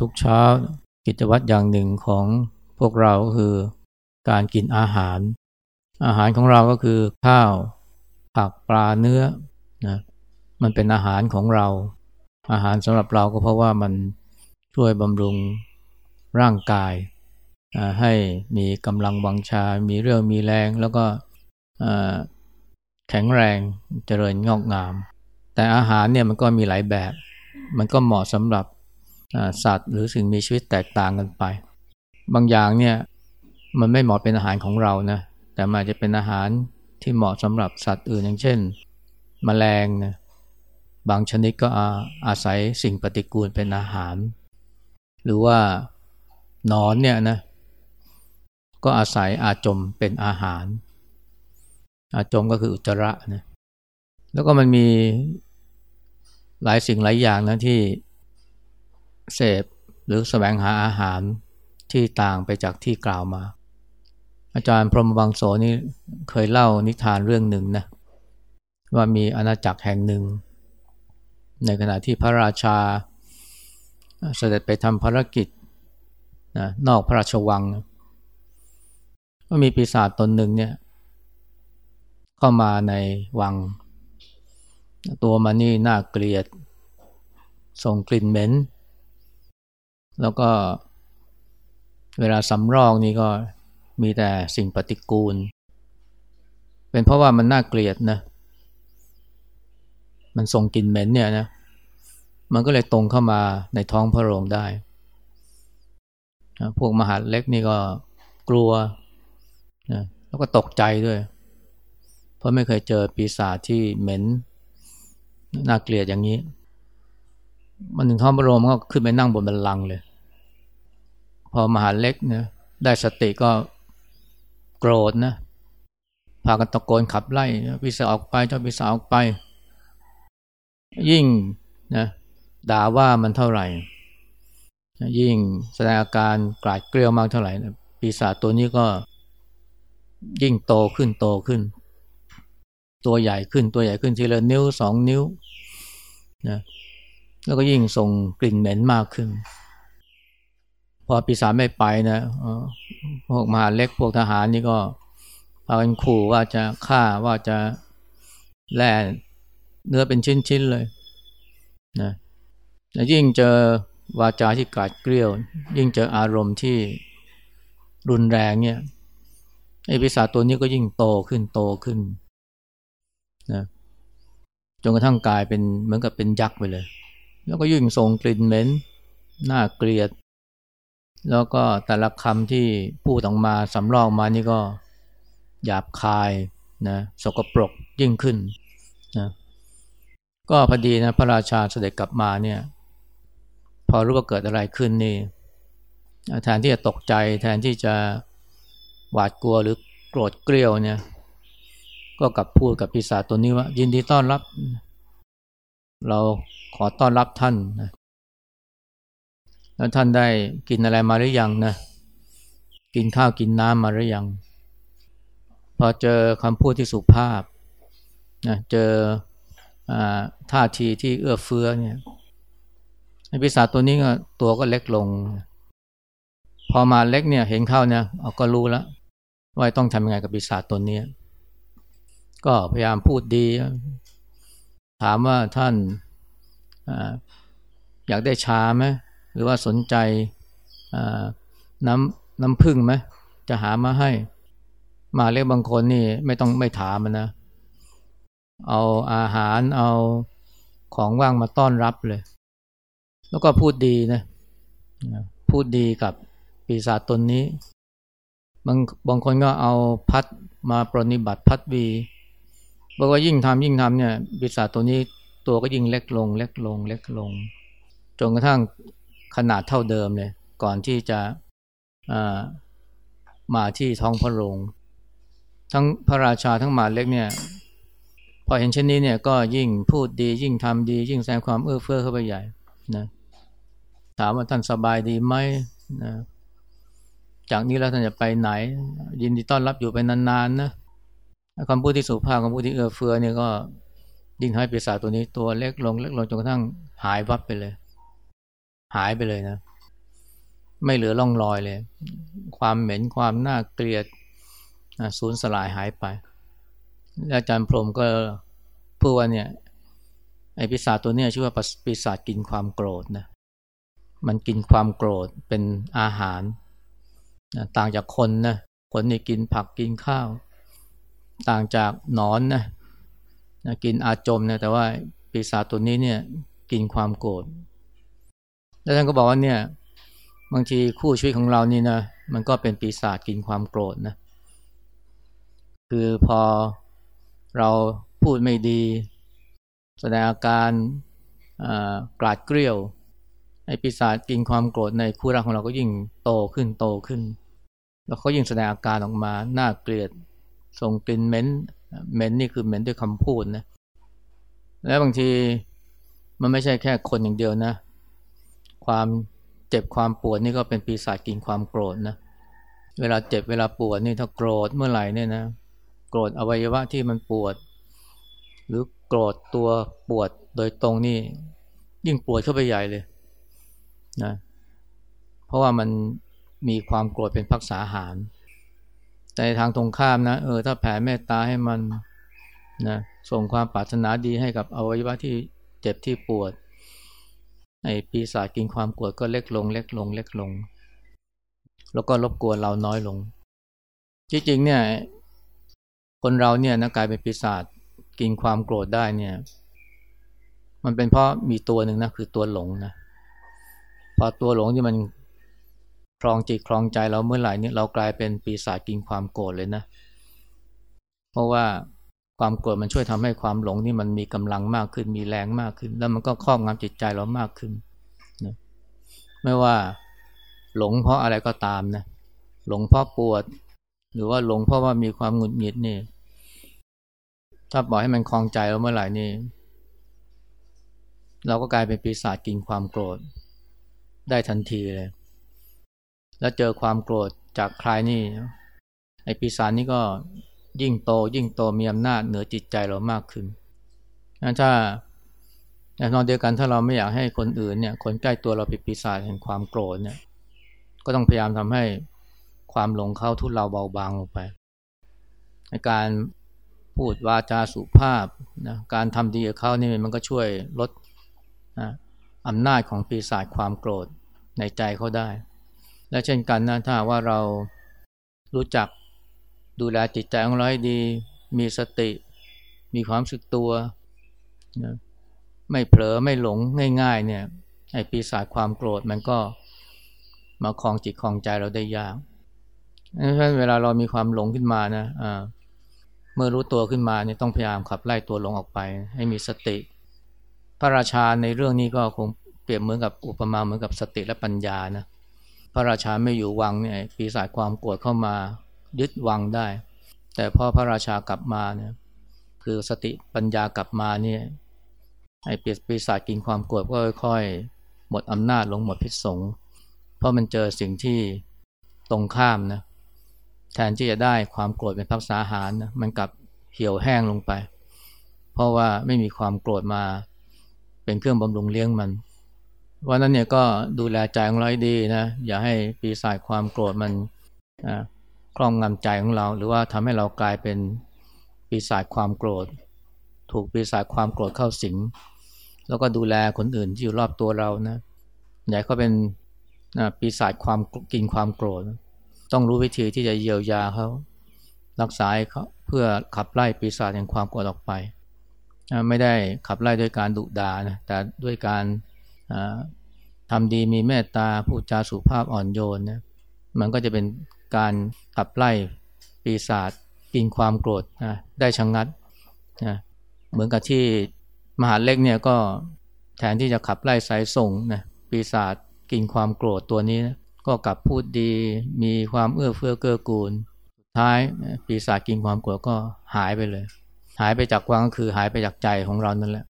ทุกเช้ากิจวัตรอย่างหนึ่งของพวกเราคือการกินอาหาร อาหารของเราก็คือข้าวผักปลาเนื้อนะมันเป็นอาหารของเรา อาหารสำหรับเราก็เพราะว่ามันช่วยบำรุงร่างกาย ให้มีกำลังวังชา มีเรื่องมีแรง แล้วก็แข็งแรงเจริญงอกงาม แต่อาหารเนี่ยมันก็มีหลายแบบ มันก็เหมาะสำหรับ สัตว์ หรือสิ่งมีชีวิตแตกต่างกันไป บางอย่างเนี่ยมันไม่เหมาะเป็นอาหารของเรานะแต่มันจะเป็นอาหารที่เหมาะสำหรับสัตว์อื่นอย่างเช่นมแมลงนะบางชนิดก็อาอาศัยสิ่งปฏิกูลเป็นอาหาร หรือว่านอนเนี่ยนะก็อาศัยอาจมเป็นอาหาร อาจมก็คืออุจจาระนะแล้วก็มันมีหลายสิ่งหลายอย่างนะที่ เสพหรือแสวงหาอาหารที่ต่างไปจากที่กล่าวมา อาจารย์พรหมบางโสนี่เคยเล่านิทานเรื่องหนึ่งนะว่ามีอาณาจักรแห่งหนึ่ง ในขณะที่พระราชาเสด็จไปทำภารกิจนะนอกพระราชวัง ก็มีปีศาจตนหนึ่งเนี่ยเข้ามาในวัง ตัวมันนี่น่าเกลียด ส่งกลิ่นเหม็น แล้วก็เวลาสำรองนี่ก็มีแต่สิ่งปฏิกูล เป็นเพราะว่ามันน่าเกลียดนะ มันส่งกลิ่นเหม็นเนี่ยนะ มันก็เลยตรงเข้ามาในท้องพระโรงได้ พวกมหาเล็กนี่ก็กลัวนะแล้วก็ตกใจด้วย เพราะไม่เคยเจอปีศาจที่เหม็นน่าเกลียดอย่างนี้ มันถึงท้องพระโรงก็ขึ้นไปนั่งบนบันลังเลย อมหาเล็กเนี่ยได้สติก็โกรธนะพากันตะโกนขับไล่พิศาออกไปเจ้าพิศาออกไป ยิ่งนะด่าว่ามันเท่าไหร่ ยิ่งแสดงอาการกลาดเกลียวมากเท่าไหร่ปีศาจตัวนี้ก็ยิ่งโตขึ้นโตขึ้น ตัวใหญ่ขึ้นตัวใหญ่ขึ้นทีละนิ้วสองนิ้วนะแล้วก็ยิ่งส่งกลิ่นเหม็นมากขึ้น พอปีศาจไม่ไปนะพวกมหาเล็กพวกทหารนี่ก็พากันขู่ว่าจะฆ่าว่าจะแล่เนื้อเป็นชิ้นๆเลยนะยิ่งเจอวาจาที่กาดเกลียว ยิ่งเจออารมณ์ที่รุนแรงเนี่ยไอ้ปีศาจตัวนี้ก็ยิ่งโตขึ้นโตขึ้นนะจนกระทั่งกลายเป็นเหมือนกับเป็นยักษ์ไปเลย แล้วก็ยิ่งส่งกลิ่นเหม็นน่าเกลียด แล้วก็แต่ละคำที่พูดออกมาสำรองมานี่ก็หยาบคายนะสกปรกยิ่งขึ้นนะก็พอดีนะพระราชาเสด็จกลับมาเนี่ย พอรู้ว่าเกิดอะไรขึ้นนี่แทนที่จะตกใจ แทนที่จะหวาดกลัวหรือโกรธเกลียวเนี่ย ก็กลับพูดกับปีศาจตัวนี้ว่า ยินดีต้อนรับ เราขอต้อนรับท่านนะ แล้วท่านได้กินอะไรมาหรือยังนะ กินข้าวกินน้ำมาหรือยัง พอเจอคำพูดที่สุภาพนะเจอท่าทีที่เอื้อเฟื้อเนี่ยปีศาจตัวนี้ก็ตัวก็เล็กลง พอมาเล็กเนี่ยเห็นเข้าเนี่ยเอาก็รู้แล้วว่าต้องทำยังไงกับปีศาจตัวนี้ก็พยายามพูดดี ถามว่าท่านออยากได้ชาไหม หรือว่าสนใจน้ำน้ำพึ่งไหมจะหามาให้ มาเรียกบางคนนี่ไม่ต้องไม่ถามมันนะ เอาอาหารเอาของว่างมาต้อนรับเลย แล้วก็พูดดีนะ พูดดีกับปีศาจตนนี้ บางบางคนก็เอาพัดมาปรนิบัติพัดวีบอกว่ายิ่งทำยิ่งทำเนี่ยปีศาจตัวนี้ตัวก็ยิ่งเล็กลง เล็กลง เล็กลงจนกระทั่ง ขนาดเท่าเดิมเลยก่อนที่จะมาที่ท้องพระโรงทั้งพระราชาทั้งหมาเล็กเนี่ยพอเห็นเช่นนี้เนี่ยก็ยิ่งพูดดียิ่งทำดี ยิ่งแสดงความเอื้อเฟื้อเข้าไปใหญ่นะถามว่าท่านสบายดีไหมนะจากนี้แล้วท่านจะไปไหน ยินดีต้อนรับอยู่ไปนานๆนะคำพูดที่สุภาพคำพูดที่เอื้อเฟื้อเนี่ยก็ยิ่งให้ปีศาจตัวนี้ตัวเล็กลงเล็กลงจนกระทั่งหายวับไปเลย หายไปเลยนะ ไม่เหลือร่องรอยเลย ความเหม็นความน่าเกลียดสูญสลายหายไป อาจารย์พรมก็พูดว่าเนี่ยไอ้ปีศาจตัวเนี้ยชื่อว่าปีศาจกินความโกรธนะ มันกินความโกรธเป็นอาหารนะต่างจากคนนะคนนี่กินผักกินข้าว ต่างจากนอนนะนะกินอาจมนะแต่ว่าปีศาจตัวนี้เนี่ยกินความโกรธ แล้วท่านก็บอกว่าเนี่ยบางทีคู่ชีวิตของเรานี่นะมันก็เป็นปีศาจกินความโกรธนะคือพอเราพูดไม่ดี แสดงอาการกราดเกลียวไอ้ปีศาจกินความโกรธในคู่รักของเราก็ยิ่งโตขึ้นโตขึ้น แล้วเขายิ่งแสดงอาการออกมาน่าเกลียดส่งกลิ่นเหม็นเหม็นนี่คือเหม็นด้วยคำพูดนะแล้วบางทีมันไม่ใช่แค่คนอย่างเดียวนะ ความเจ็บความปวดนี่ก็เป็นปีศาจกินความโกรธนะเวลาเจ็บเวลาปวดนี่ถ้าโกรธเมื่อไหร่เนี่ยนะโกรธอวัยวะที่มันปวด หรือโกรธตัวปวดโดยตรงนี่ยิ่งปวดเข้าไปใหญ่เลยนะเพราะว่ามันมีความโกรธเป็นพักษาหาร แต่ทางตรงข้ามนะเออถ้าแผ่เมตตาให้มันนะส่งความปรารถนาดีให้กับอวัยวะที่เจ็บที่ปวด ไอ้ปีศาจกินความปวดก็เล็กลง เล็กลง เล็กลง แล้วก็รบกวนเราน้อยลง จริงๆเนี่ยคนเราเนี่ยนะกลายเป็นปีศาจกินความโกรธได้เนี่ย มันเป็นเพราะมีตัวหนึ่งนะคือตัวหลงนะพอตัวหลงที่มันคลองจิตคลองใจเราเมื่อไหร่นี่เรากลายเป็นปีศาจกินความโกรธเลยนะ เพราะว่า ความโกรธมันช่วยทำให้ความหลงนี่มันมีกำลังมากขึ้น มีแรงมากขึ้น แล้วมันก็ครอบงำจิตใจเรามากขึ้นนะไม่ว่าหลงเพราะอะไรก็ตามนะหลงเพราะปวด หรือว่าหลงเพราะว่ามีความหงุดหงิดนี่ถ้าปล่อยให้มันคลองใจเราเมื่อไหร่นี่ เราก็กลายเป็นปีศาจกินความโกรธ ได้ทันทีเลย แล้วเจอความโกรธจากใครนี่ไอ้ปีศาจนี่ก็ ยิ่งโตยิ่งโตมีอำนาจเหนือจิตใจเรามากขึ้นถ้าในอนเดียวกันถ้าเราไม่อยากให้คนอื่นเนี่ยคนใกล้ตัวเราป็นปีศาจแห่งความโกรธเนี่ยก็ต้องพยายามทำให้ความหลงเข้าทุเราเบาบางลงไป ในการพูดวาจาสุภาพนะการทำดีกับเขานี่มันก็ช่วยลดนะอำนาจของปีศาจความโกรธในใจเขาได้ และเช่นกันนะถ้าว่าเรารู้จัก ดูแลจิตใจของเราให้ดี มีสติ มีความสึกตัวนะไม่เผลอไม่หลงง่ายๆเนี่ยไอ้ปีศาจความโกรธมันก็มาคลองจิตคลองใจเราได้ยากเพราะฉะนั้นเวลาเรามีความหลงขึ้นมานะะเมื่อรู้ตัวขึ้นมาเนี่ยต้องพยายามขับไล่ตัวหลงออกไป ให้มีสติ พระราชาในเรื่องนี้ก็คงเปรียบเหมือนกับอุปมาเหมือนกับสติและปัญญานะพระราชาไม่อยู่วังเนี่ยปีศาจความโกรธเข้ามา ยึดวังได้ แต่พอพระราชากลับมาเนี่ยคือสติปัญญากลับมาเนี่ยไอ้ปีศาจกินความโกรธก็ค่อยๆหมดอำนาจลงหมดพิษสงเพราะมันเจอสิ่งที่ตรงข้ามนะแทนที่จะได้ความโกรธเป็นพักษาหารนะมันกลับเหี่ยวแห้งลงไป เพราะว่าไม่มีความโกรธมาเป็นเครื่องบำรุงเลี้ยงมันวันนั้นเนี่ยก็ดูแลใจของเราให้ดีนะอย่าให้ปีศาจความโกรธมัน ครองงำใจของเรา หรือว่าทำให้เรากลายเป็นปีศาจความโกรธ ถูกปีศาจความโกรธเข้าสิง แล้วก็ดูแลคนอื่นที่อยู่รอบตัวเรานะอย่าเขาเป็นปีศาจความกินความโกรธ ต้องรู้วิธีที่จะเยียวยาเขารักษาเขาเพื่อขับไล่ปีศาจแห่งความโกรธออกไป ไม่ได้ขับไล่ด้วยการดุดานะแต่ด้วยการทำดีมีเมตตาพูดจาสุภาพอ่อนโยนนะมันก็จะเป็น การขับไล่ปีศาจกินความโกรธนะได้ชะงงัดนะเหมือนกับที่มหาเล็กเนี่ยก็แทนที่จะขับไล่สายส่งนะปีศาจกินความโกรธตัวนี้นะก็กลับพูดดีมีความเอื้อเฟื้อเกื้อกูลสุดท้ายปีศาจกินความโกรธก็หายไปเลย หายไปจากวังก็คือหายไปจากใจของเรานั่นแหละ